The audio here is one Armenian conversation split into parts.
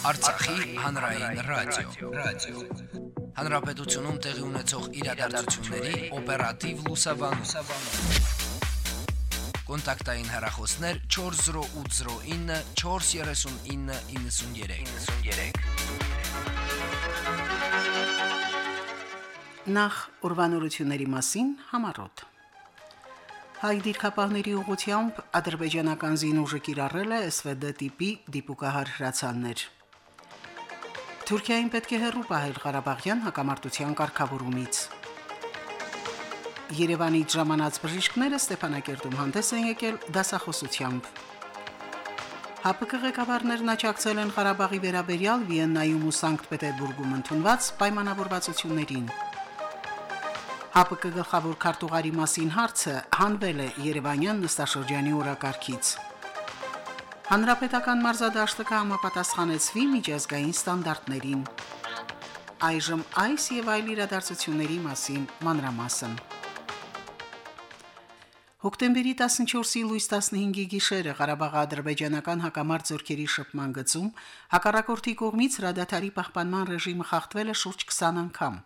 Արցախի հանրային ռադիո, ռադիո։ Հանրապետությունում տեղի ունեցող իրադարձությունների օպերատիվ լուսաբանում։ Կոնտակտային հեռախոսներ 40809 43993։ 93։ Նախ ուրվանորությունների մասին համարոտ։ Հայ դիրքապահների ուղությամբ ադրբեջանական զինուժը կիրառել է SVD տիպի դիպուկահար հրացաններ։ Թուրքիային պետք է հերրու պահել Ղարաբաղյան հակամարտության կարգավորումից։ Երևանի ժամանած բժիշկները Ստեփանակերտում հանդես են եկել դասախոսությամբ։ ՀԱՊԿ ղեկավարներն աջակցել են Ղարաբաղի վերաբերյալ Վիեննայում ու Սանկտ Պետերբուրգում ընդունված պայմանավորվածություններին։ ՀԱՊԿ գլխավոր քարտուղարի մասին հարցը հանվել է Երևանյան նստաշրջանի օրակարգից։ Հանրապետական մարզադաշտը կհամապատասխանեցվի միջազգային ստանդարտներին։ Այժմ այս եւ այլ իրադարձությունների մասին մանրամասն։ Հոկտեմբերի 14-ի լույս 15-ի գիշերը Ղարաբաղ-ադրբեջանական հակամարտ զորքերի շփման գծում հակառակորդի կողմից հրադադարի պահպանման ռեժիմը խախտվել է շուրջ 20 անգամ,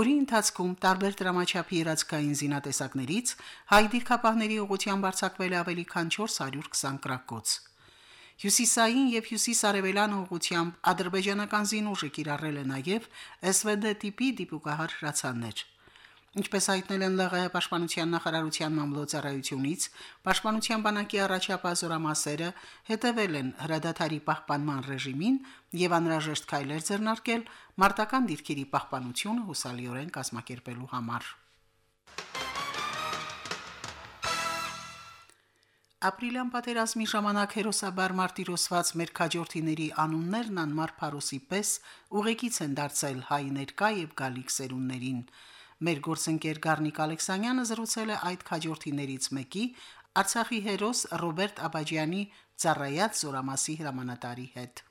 որի ընթացքում տարբեր դրամաչափի իրացքային զինատեսակներից հայ դիրքապահների ուղղությամբ արձակվել ավելի քան 420 կրակոց։ Հյուսիսային եւ հյուսիսարևելյան ուղությամբ ադրբեջանական զինուժը կիրառել է նաեւ SVD տիպի դիպուկահար հրացաններ։ Ինչպես հայտնել են ԼՂՀ պաշտպանության նախարարության մամլոյցարայությունից, պաշտպանության բանակի առաջապահ զորամասերը հետևել են հրադադարի պահպանման ռեժիմին եւ անհրաժեշտ քայլեր ձեռնարկել մարտական դիրքերի պահպանությունը հուսալիորեն կազմակերպելու համար։ Ապրիլյան պատերազմի ժամանակ հերոսաբար մարտիրոսված մեր քաջորդիների անուններն անմար փարոսի պես ուղեկից են դարձել հայ ներկա եւ գալիք սերունդներին։ Մեր գործընկեր Գառնիկ Ալեքսանյանը զրուցել է այդ քաջորդիներից մեկի Արցախի հերոս Ռոբերտ Աբաջյանի ծառայած զորամասի հրամանատարի հետ։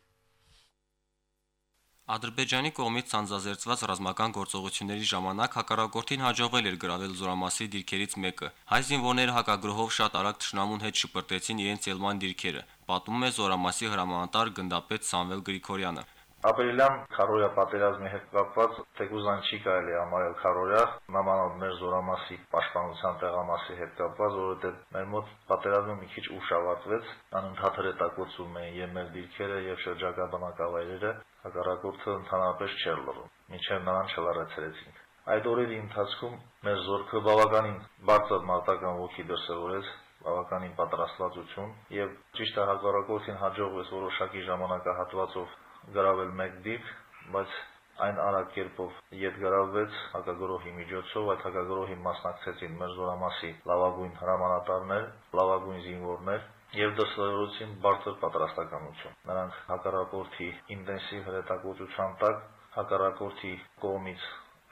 Ադրբեջանի կողմից ցանցազերծված ռազմական գործողությունների ժամանակ հակառակորդին հաջողվել էր գրավել զորամասի դիրքերից մեկը։ Հայ զինվորները հակագրոհով շատ արագ ճշնամուն հետ շպրտեցին իրենց ելման դիրքերը, պատմում է զորամասի հրամանատար գնդապետ Սամվել Գրիգորյանը։ Ապրիլյան քարոյա պատերազմի հետ կապված թեկուզան չի կարելի համարել քարոյա, նամանալ մեր զորամասի պաշտպանության տեղամասի հետ կապված, որովհետև մեր մոտ պատերազմը մի քիչ ուշ ավարտվեց, անընդհատ հրետակոծում էին եւ մեր դիրքերը եւ շրջակա բնակավայրերը, հակառակորդը ընդհանրապես չէր լռում, մինչեւ նրան չլարեցրեցին։ Այդ օրերի ընթացքում մեր զորքը բավականին բարձր մարտական ոգի դրսևորեց, բավականին պատրաստվածություն եւ ճիշտ հակառակորդին հաջողվեց որոշակի ժամանակահատվածով գրավել մեկ դիպ, բայց այն արագ կերպով ետ գրավվեց հակագրոհի միջոցով, այդ հակագրոհի մասնակցեցին մեր զորամասի լավագույն հրամանատարներ, լավագույն զինվորներ եւ դասավորեցին բարձր պատրաստականություն։ Նրանք հակառակորդի ինտենսիվ հրետակոծության տակ հակառակորդի կողմից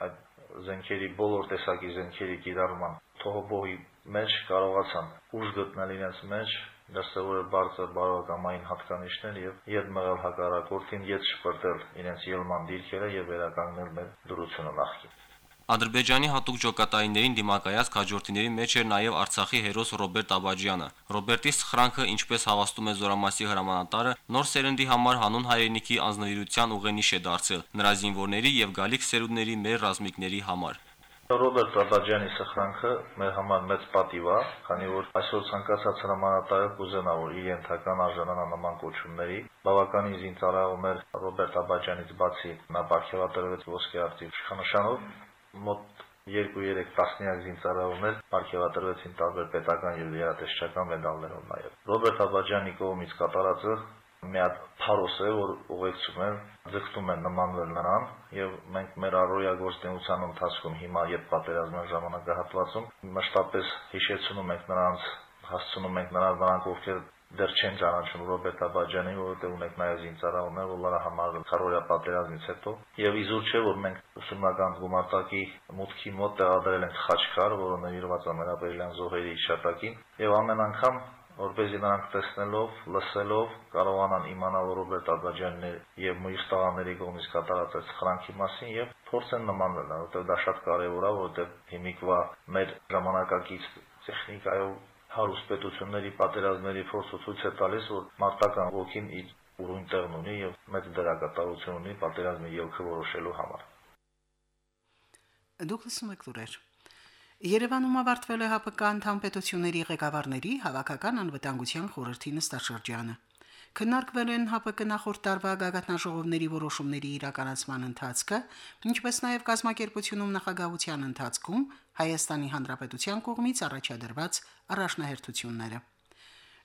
այդ զենքերի բոլոր տեսակի զենքերի կիրառման թողոբոհի մեջ կարողացան ուժ գտնել իրենց մեջ դրսևորել բարձր բարոյական հատկանիշներ եւ յետ մղել հակառակորդին, յետ շպրտել իրենց ելման դիրքերը եւ վերականգնել մեր դրությունը նախկին։ Ադրբեջանի հատուկ ջոկատայիններին դիմակայած քաջորդիների մեջ էր նաև Արցախի հերոս Ռոբերտ Աբաջյանը։ Ռոբերտի սխրանքը, ինչպես հավաստում է Զորամասի հրամանատարը, նոր սերնդի համար հանուն հայրենիքի անznավորության ուղենիշ է դարձել նրա զինվորների եւ գալիք սերունդների մեր ռազմիկների համար։ Ռոբերտ Աբաջյանի սխրանքը մեր համար մեծ պատիվ է, քանի որ այսօր ցանկացած հրամանատարը կուզենա որ իր ենթական արժանանա նման կոչումների։ Բավականին զինծառայողներ Ռոբերտ Աբաջյանից բացի նա ապարքեվատրվեց ոսկե արտի իշխանանշանով մոտ 2-3 տասնյակ զինծառայողներ ապարքեվատրվեցին տարբեր պետական եւ երաժշտական մեդալներով նաեւ։ Ռոբերտ Աբաջյանի կողմից կատարածը մի հատ փարոս է, որ ուղեկցում է, ձգտում է նմանվել նրան եւ մենք մեր առօրյա գործունեության ընթացքում հիմա երբ պատերազմի ժամանակահատվածում մշտապես հիշեցնում ենք նրանց, հասցնում ենք նրանց նրանք ովքեր դեռ չեն ճանաչում Ռոբերտ Աբաջյանին, որովհետև ունենք նաև զինծառայողներ, որ լարա համարվել քարորյա պատերազմից հետո, եւ իզուր չէ, որ մենք ուսումնական գումարտակի մուտքի մոտ տեղադրել ենք խաչքար, որը նվիրված է մեր ապրիլյան զոհերի հիշատակին, եւ ամեն անգամ որպեսզի նրանք տեսնելով, լսելով կարողանան իմանալ Ռոբերտ Ադաջյանների եւ մյուս տղաների կողմից կատարած այդ խրանքի մասին եւ փորձեն նմանվել, որովհետեւ դա շատ կարեւոր է, որովհետեւ հիմիկվա մեր ժամանակակից տեխնիկայով հարուստ պետությունների պատերազմների փորձը ցույց է տալիս, որ մարտական ոգին իր ուրույն տեղն ունի եւ մեծ դերակատարություն ունի պատերազմի ելքը որոշելու համար։ Դուք լսում եք լուրեր։ Երևանում ավարտվել է ՀԱՊԿ անդամ պետությունների ղեկավարների հավաքական անվտանգության խորհրդի նստաշրջանը։ Քննարկվել են ՀԱՊԿ նախորդ տարվա գագաթնաժողովների որոշումների իրականացման ընթացքը, ինչպես նաև կազմակերպությունում նախագահության ընթացքում Հայաստանի Հանրապետության կողմից առաջադրված առաջնահերթությունները։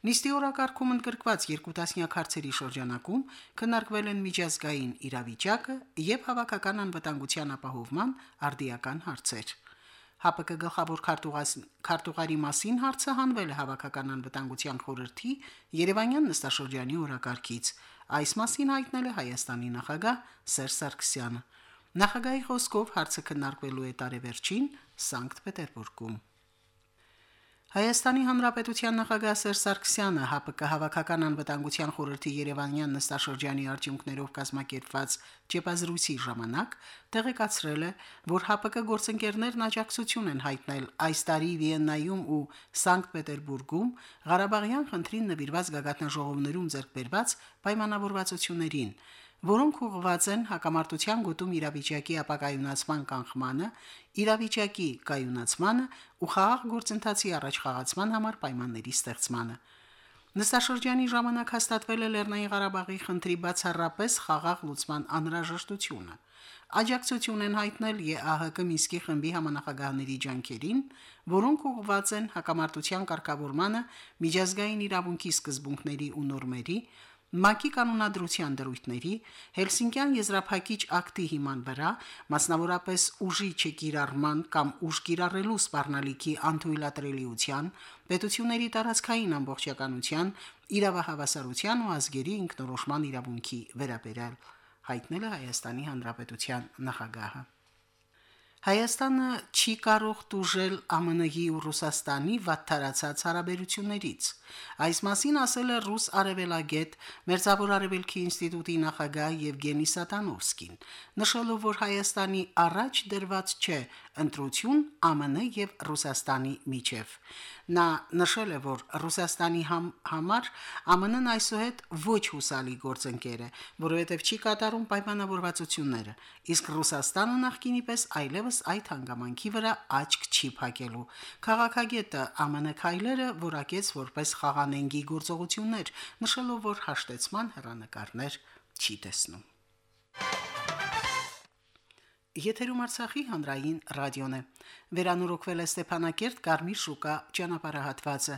Նիստի օրակարգում ընդգրկված երկու տասնյակ հարցերի շրջանակում քննարկվել են միջազգային իրավիճակը եւ հավաքական անվտանգության ապահովման արդիական հարցեր։ ՀԱՊԿ գլխավոր քարտուղարի մասին հարցը հանվել է հավաքական անվտանգության խորհրդի Երևանյան նստաշրջանի օրակարգից։ Այս մասին հայտնել է Հայաստանի նախագահ Սերժ Սարգսյանը։ Նախագահի խոսքով հարցը քննարկվելու է տարեվերջին Սանկտ Պետերբուրգում։ Հայաստանի Հանրապետության նախագահ Սերժ Սարգսյանը ՀԱՊԿ հավաքական անվտանգության խորհրդի Երևանյան նստաշրջանի արդյունքներով կազմակերպված ճեպազրույցի ժամանակ տեղեկացրել է, որ ՀԱՊԿ գործընկերներն աջակցություն են հայտնել այս տարի Վիեննայում ու Սանկտ Պետերբուրգում Ղարաբաղյան խնդրին նվիրված գագաթնաժողովներում ձեռքբերված պայմանավորվածություններին որոնք ուղղված են հակամարտության գոտում իրավիճակի ապակայունացման կանխմանը, իրավիճակի կայունացմանը ու խաղաղ գործընթացի առաջխաղացման համար պայմանների ստեղծմանը։ Նստաշրջանի ժամանակ հաստատվել է Լեռնային Ղարաբաղի խնդրի բացառապես խաղաղ լուծման անհրաժեշտությունը։ Աջակցություն են հայտնել ԵԱՀԿ Մինսկի խմբի համանախագահների ջանքերին, որոնք ուղղված են հակամարտության կարգավորմանը, միջազգային իրավունքի սկզբունքների ու նորմերի, ՄԱԿ-ի կանոնադրության դրույթների, Հելսինկյան եզրափակիչ ակտի հիման վրա, մասնավորապես ուժի չկիրառման կամ ուժ կիրառելու սպառնալիքի անթույլատրելիության, պետությունների տարածքային ամբողջականության, իրավահավասարության ու ազգերի ինքնորոշման իրավունքի վերաբերյալ, հայտնել է Հայաստանի Հանրապետության նախագահը։ Հայաստանը չի կարող դուժել ԱՄՆ-ի ու Ռուսաստանի վատթարացած հարաբերություններից։ Այս մասին ասել է ռուս արևելագետ Մերձավոր արևելքի ինստիտուտի նախագահ Եվգենի Սատանովսկին, նշելով, որ Հայաստանի առաջ դրված չէ ընտրություն ԱՄՆ եւ Ռուսաստանի միջև։ Նա նշել է, որ Ռուսաստանի համ, համար ԱՄՆ-ն այսուհետ ոչ հուսալի գործընկեր է, որովհետև չի կատարում պայմանավորվածությունները, իսկ Ռուսաստանը նախկինի պես այլևս այդ հանգամանքի վրա աչք չի փակելու։ Քաղաքագետը ԱՄՆ քայլերը որակեց որպես խաղանենգի գործողություններ, նշելով, որ հաշտեցման հերանեկարներ չի տեսնում։ Եթերում Արցախի հանրային ռադիոն է։ Վերանորոգվել է Ստեփանակերտ Կարմիր շուկա ճանապարհահատվածը։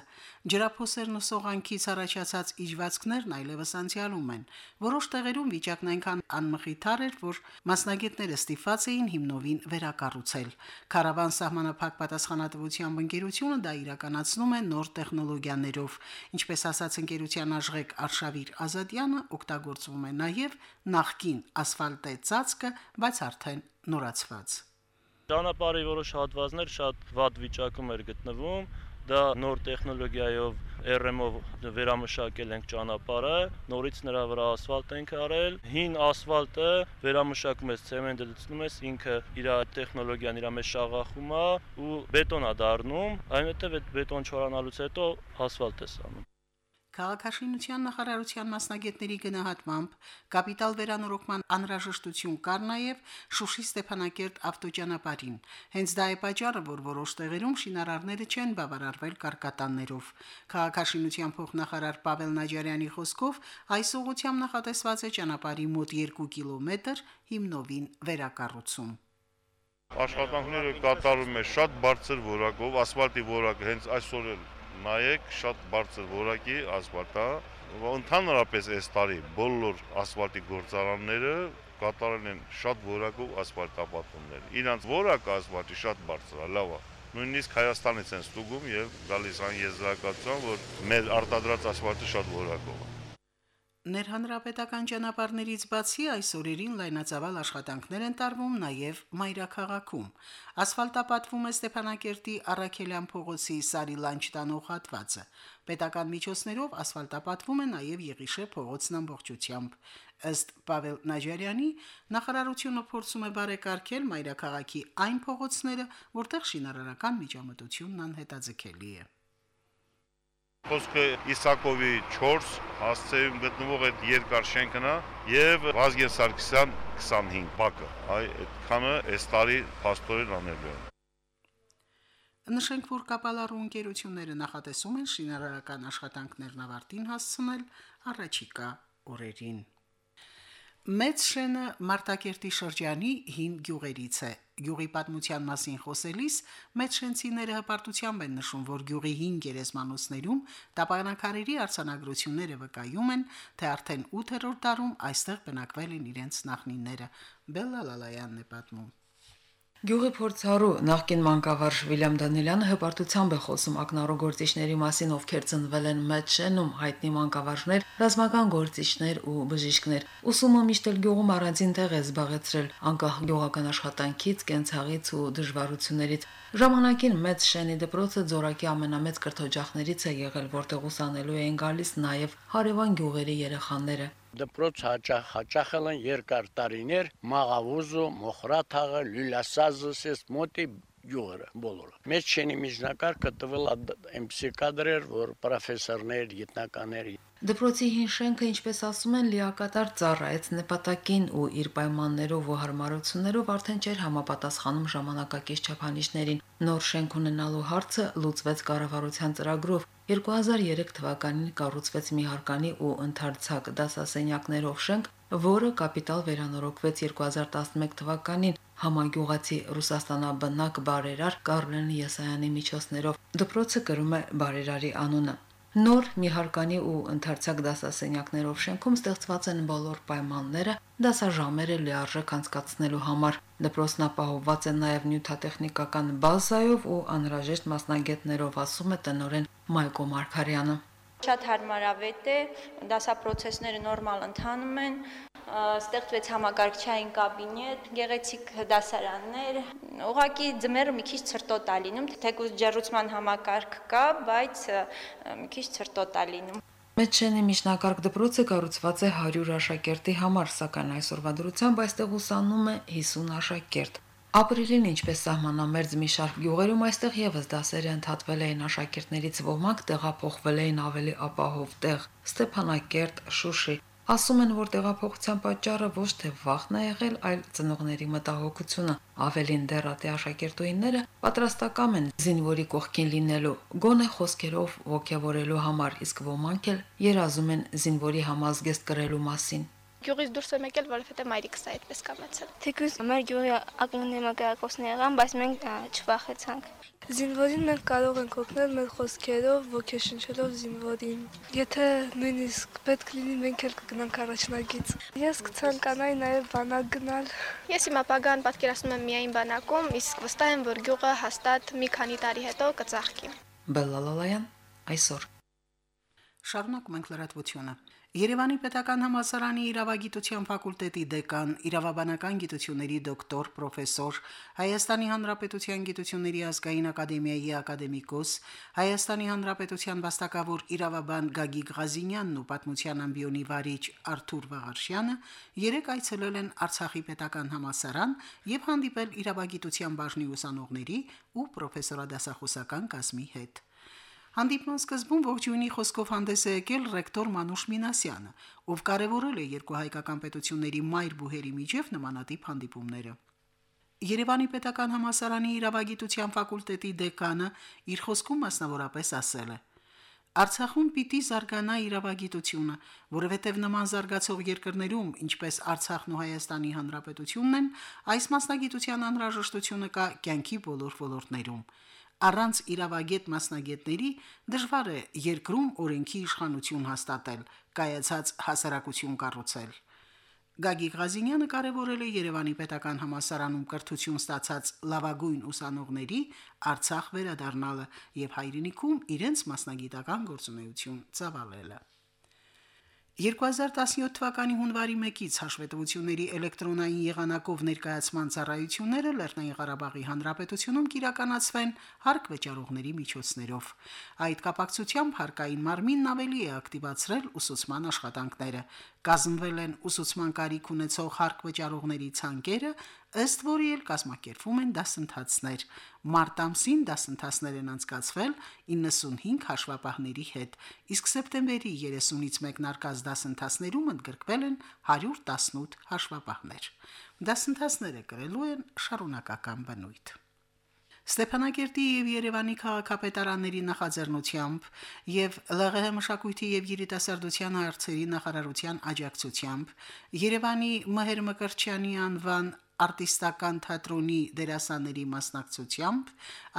Ջրափոսերն ու սողանքից առաջացած իջվածքներն այլևս անցյալում են։ Որոշ տեղերում վիճակն այնքան անմխիթար էր, որ մասնագետները ստիփած էին հիմնովին վերակառուցել։ Կարավան սահմանափակ պատասխանատվությամբ ընկերությունը դա իրականացնում է նոր տեխնոլոգիաներով, ինչպես ասաց ընկերության աժղեկ Արշավիր Ազատյանը, օգտագործվում է նաև նախկին ասֆալտե ծածկը, բայց արդեն նորացված։ Ճանապարհի որոշ հատվածներ շատ վատ վիճակում էր գտնվում, դա նոր տեխնոլոգիայով RM-ով վերամշակել ենք ճանապարհը, նորից նրա վրա ասֆալտ ենք արել։ Հին ասֆալտը վերամշակում ես, ցեմենտը լցնում ես, ինքը իր տեխնոլոգիան իր մեջ շաղախում է ու բետոն է դառնում, այնուհետև այդ բետոն չորանալուց հետո ասֆալտ է ստանում։ Քաղաքաշինության նախարարության մասնագետների գնահատմամբ կապիտալ վերանորոգման անհրաժեշտություն կար նաև Շուշի Ստեփանակերտ ավտոճանապարհին։ Հենց դա է պատճառը, որ որոշ տեղերում շինարարները չեն բավարարվել կարկատաններով։ Քաղաքաշինության փոխնախարար Պավել Նաջարյանի խոսքով այս ուղությամբ նախատեսված է ճանապարհի մոտ 2 կիլոմետր հիմնովին վերակառուցում։ Աշխատանքները կատարում է շատ բարձր որակով, ասֆալտի որակը հենց այսօր էլ նայեք, շատ բարձր որակի ասֆալտ է։ Ընդհանրապես այս տարի բոլոր ասֆալտի գործարանները կատարել են շատ որակով ասֆալտապատումներ։ Իրանց որակը ասֆալտի շատ բարձր է, լավ է նույնիսկ Հայաստանից են ստուգում եւ գալիս այն եզրակացության, որ մեր արտադրած ասֆալտը շատ որակով է։ Ներհանրապետական ճանապարհներից բացի այս օրերին լայնածավալ աշխատանքներ են տարվում նաև Մայրաքաղաքում։ Ասֆալտապատվում է Ստեփանակերտի Արաքելյան փողոցի Սարի լանջ տանող հատվածը։ Պետական միջոցներով ասֆալտապատվում է նաև Եղիշե փողոցն ամբողջությամբ։ Ըստ Պավել Նաջարյանի, նախարարությունը փորձում է բարեկարգել Մայրաքաղաքի այն փողոցները, որտեղ շինարարական միջամտությունն անհետաձգելի է։ Խոսքը Իսակովի 4 հասցեում գտնվող այդ երկար շենքն է եւ Վազգեն Սարգսյան 25 բակը։ Այ այդքանը այս տարի փաստորեն անելու են։ Նշենք, որ կապալառու ընկերությունները նախատեսում են շինարարական աշխատանքներն ավարտին հասցնել առաջիկա օրերին։ Մեծ շենը Մարտակերտի շրջանի հին գյուղերից է։ Գյուղի պատմության մասին խոսելիս մեծ շենցիները հպարտությամբ են նշում, որ գյուղի հին գերեզմանոցներում տապանակարերի արցանագրությունները վկայում են, թե արդեն 8-րդ դարում այստեղ բնակվել են իրենց նախնիները։ Բելլալալայանն է պատմում. Գյուղի փորձառու նախկին մանկավարժ Վիլյամ Դանիելյանը հպարտությամբ է խոսում ակնառու գործիչների մասին, ովքեր ծնվել են մեծ շենում, հայտնի մանկավարժներ, ռազմական գործիչներ ու բժիշկներ։ Ուսումը միշտ էլ գյուղում առանձին տեղ է զբաղեցրել, անկախ գյուղական աշխատանքից, կենցաղից ու դժվարություններից։ Ժամանակին մեծ շենի դպրոցը Ձորակի ամենամեծ կրթօջախներից է եղել, որտեղ ուսանելու էին գալիս նաև հարևան գյուղերի երեխաները դպրոց հաճախ հաճախել են երկար տարիներ մաղավուզը, մոխրաթաղը, լյուլասազը, սես մոտի յուղերը բոլորը։ Մեծ շենի միջնակարգը տվել այնպիսի կադրեր, որ պրոֆեսորներ, գիտնականներ Դպրոցի հին շենքը, ինչպես ասում են, լիակատար ծառայեց նպատակին ու իր պայմաններով ու հարմարություններով արդեն չէր համապատասխանում ժամանակակից չափանիշներին։ Նոր շենք ունենալու հարցը լուծվեց կառավարության ծրագրով, 2003 թվականին կառուցվեց մի հարկանի ու ընդարձակ դասասենյակներով շենք, որը կապիտալ վերանորոգվեց 2011 թվականին համագյուղացի Ռուսաստանաբնակ բարերար Կարլեն Եսայանի միջոցներով։ Դպրոցը կրում է բարերարի անունը։ Նոր մի հարկանի ու ընդարձակ դասասենյակներով շենքում ստեղծված են բոլոր պայմանները դասաժամերը լիարժեք անցկացնելու համար։ Դպրոցն ապահովված է նաև նյութատեխնիկական բազայով ու անհրաժեշտ մասնագետներով, ասում է տնորեն Մայկո Մարկարյանը։ Շատ հարմարավետ է, դասապրոցեսները նորմալ ընթանում են, ստեղծվեց համակարգչային կաբինետ, գեղեցիկ դասարաններ։ Ուղղակի ձմեռը մի քիչ ցրտոտ է լինում, թեկուզ ջեռուցման համակարգ կա, բայց մի քիչ ցրտոտ է լինում։ Մեջենի միջնակարգ դպրոցը կառուցված է 100 աշակերտի համար, սակայն այսօրվա դրությամբ այստեղ ուսանում է 50 աշակերտ։ Ապրիլին ինչպես սահմանամերձ մի շարք գյուղերում այստեղ եւս դասերը ընդհատվել էին աշակերտներից ոմանք տեղափոխվել էին ավելի ապահով տեղ՝ Ստեփանակերտ, Շուշի, Ասում են, որ տեղափոխության պատճառը ոչ թե վախն է եղել, այլ ծնողների մտահոգությունը։ Ավելին դեռ ատե աշակերտուինները պատրաստակամ են զինվորի կողքին լինելու, գոնե խոսքերով ողջավորելու համար, իսկ ոմանք էլ երազում են զինվորի համազգեստ կրելու մասին գյուղից դուրս եմ եկել, որովհետեւ մայրիկս է այդպես կամեցել։ Թեկուզ մեր գյուղի ակումբների մակարակոսներ եղան, բայց մենք չվախեցանք։ Զինվորին մենք կարող ենք օգնել մեր խոսքերով, ոգեշնչելով զինվորին։ Եթե նույնիսկ պետք լինի, մենք էլ կգնանք առաջնագից։ Ես կցանկանայի նաև բանակ գնալ։ Ես իմ ապագան պատկերացնում եմ միայն բանակում, իսկ վստահ եմ, որ գյուղը հաստատ մի քանի տարի հետո կծաղկի։ Բելլալալայան այսօր Շարունակում ենք լրատվությունը։ Երևանի Պետական համալսարանի իրավագիտության ֆակուլտետի դեկան, իրավաբանական գիտությունների դոկտոր, պրոֆեսոր, Հայաստանի Հանրապետության գիտությունների ազգային ակադեմիայի ակադեմիկոս, Հայաստանի Հանրապետության վաստակավոր իրավաբան Գագիկ Ղազինյանն ու պատմության ամբիոնի վարիչ Արթուր Վաղարշյանը երեք այցելել են Արցախի Պետական համալսարան եւ հանդիպել իրավագիտության բաժնի ուսանողների ու պրոֆեսորադասախոսական կազմի հետ։ Հանդիպման սկզբում ողջույնի խոսքով հանդես է եկել ռեկտոր Մանուշ Մինասյանը, ով կարևորել է երկու հայկական պետությունների մայր բուհերի միջև նմանատիպ հանդիպումները։ Երևանի Պետական համալսարանի իրավագիտության ֆակուլտետի դեկանը իր խոսքում մասնավորապես ասել է. Արցախում պիտի զարգանա իրավագիտությունը, որովհետև նման զարգացող երկրներում, ինչպես Արցախն ու Հայաստանի Հանրապետությունն են, այս մասնագիտության անհրաժեշտությունը կա կյանքի բոլոր ոլորտներում առանց իրավագետ մասնագետների դժվար է երկրում օրենքի իշխանություն հաստատել, կայացած հասարակություն կառուցել։ Գագիկ Ղազինյանը կարևորել է Երևանի Պետական Համալսարանում կրթություն ստացած լավագույն ուսանողների Արցախ վերադառնալը եւ հայրենիքում իրենց մասնագիտական գործունեություն ծավալելը։ 2017 թվականի հունվարի 1-ից հաշվետվությունների էլեկտրոնային եղանակով ներկայացման ծառայությունները Լեռնային Ղարաբաղի Հանրապետությունում կիրականացվեն հարկ վճարողների միջոցներով։ Այդ կապակցությամբ հարկային մարմինն ավելի է ակտիվացրել ուսուցման աշխատանքները։ Կազմվել են ուսուցման կարիք ունեցող հարկ վճարողների ցանկերը, ըստ որի էլ կազմակերպվում են դասընթացներ։ Մարտ ամսին դասընթացներ են անցկացվել 95 հաշվապահների հետ, իսկ սեպտեմբերի 30-ից մեկնարկած դասընթացներում ընդգրկվել են 118 հաշվապահներ։ Դասընթացները կրելու են շարունակական բնույթ։ Ստեփանակերտի եւ Երևանի քաղաքապետարանների նախաձեռնությամբ եւ ԼՂՀ մշակույթի եւ երիտասարդության հարցերի նախարարության աջակցությամբ Երևանի Մհեր Մկրչյանի անվան արտիստական թատրոնի դերասանների մասնակցությամբ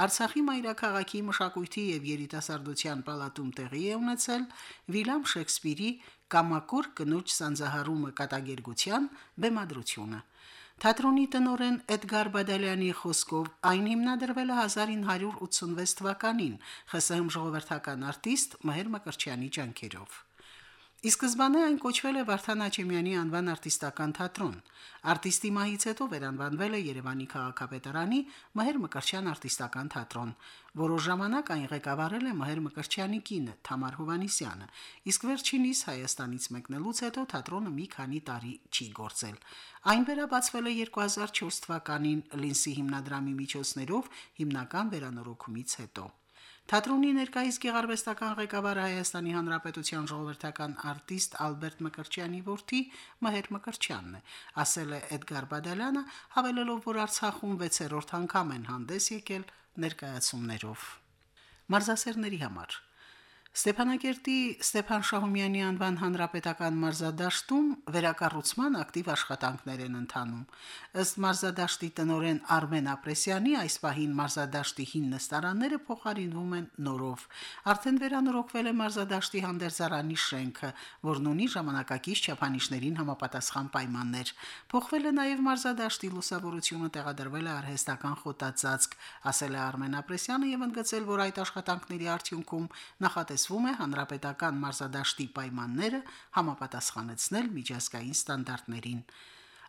Արցախի մայրաքաղաքի մշակույթի եւ երիտասարդության պալատում տեղի է ունեցել Վիլյամ Շեքսպիրի Կամակոր կնոջ սանձահարումը կատակերգության բեմադրությունը։ Թատրոնի տնորեն Էդգար Բադալյանի խոսքով այն հիմնադրվել է 1986 թվականին ԽՍՀՄ ժողովրդական արտիստ Մհեր Մկրչյանի ջանքերով։ Ի սկզբանե այն կոչվել է Վարդան Աչեմյանի անվան արտիստական թատրոն։ Արտիստի մահից հետո վերանվանվել է Երևանի քաղաքապետարանի Մհեր Մկրտչյան արտիստական թատրոն։ Որոշ ժամանակ այն ղեկավարել է Մհեր Մկրտչյանի կինը Թամար Հովանիսյանը, իսկ վերջինիս Հայաստանից մեկնելուց հետո թատրոնը մի քանի տարի չի գործել։ Այն վերաբացվել է 2004 թվականին Լինսի հիմնադրամի միջոցներով հիմնական վերանորոգումից հետո։ Թատրոնի ներկայիս գեղարվեստական ղեկավարը Հայաստանի Հանրապետության ժողովրդական արտիստ Ալբերտ Մկրտչյանի որդի Մհեր Մկրտչյանն է, ասել է Էդգար Բադալյանը, հավելելով, որ Արցախում 6-րդ անգամ են հանդես եկել ներկայացումներով։ Մարզասերների համար Ստեփանակերտի Ստեփան Շահումյանի անվան հանրապետական մարզադաշտում վերակառուցման ակտիվ աշխատանքներ են ընթանում։ Ըստ մարզադաշտի տնօրեն Արմեն Ապրեսյանի, այս պահին մարզադաշտի 5 նստարանները փոխարինվում են նորով։ Արդեն վերանորոգվել է մարզադաշտի հանդերձարանի շենքը, որն ունի ժամանակակից չափանիշներին համապատասխան պայմաններ։ Փոխվել է նաև մարզադաշտի լուսավորությունը տեղադրվել է արհեստական խոտածածկ, ասել է Արմեն Ապրեսյանը եւ ընդգծել, որ այդ աշխատանքների արդյունքում նախատես ստացվում է հանրապետական մարզադաշտի պայմանները համապատասխանեցնել միջազգային ստանդարտներին։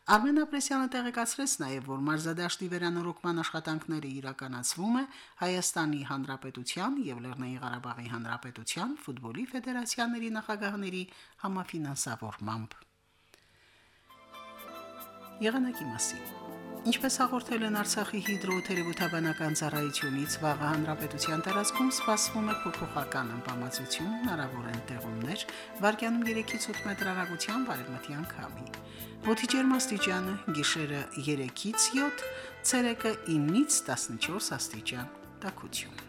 Արմեն Ապրեսյանը տեղեկացրեց նաև, որ մարզադաշտի վերանորոգման աշխատանքները իրականացվում է Հայաստանի Հանրապետության եւ Լեռնային Ղարաբաղի Հանրապետության ֆուտբոլի ֆեդերացիաների նախագահների համաֆինանսավորմամբ։ Եղանակի մասին Ինչպես հաղորդել են Արցախի հիդրոթերապևտաբանական ծառայությունից, վաղը հանրապետության տարածքում սպասվում է փոփոխական անբավարարություն, հնարավոր են տեղումներ, վարկյանում 3-ից 8 մետր հեռագությամբ արևմտյան քամի։ Օդի ջերմաստիճանը՝ գիշերը 3-ից 7, ցերեկը 9-ից 14 աստիճան։ Տաքություն։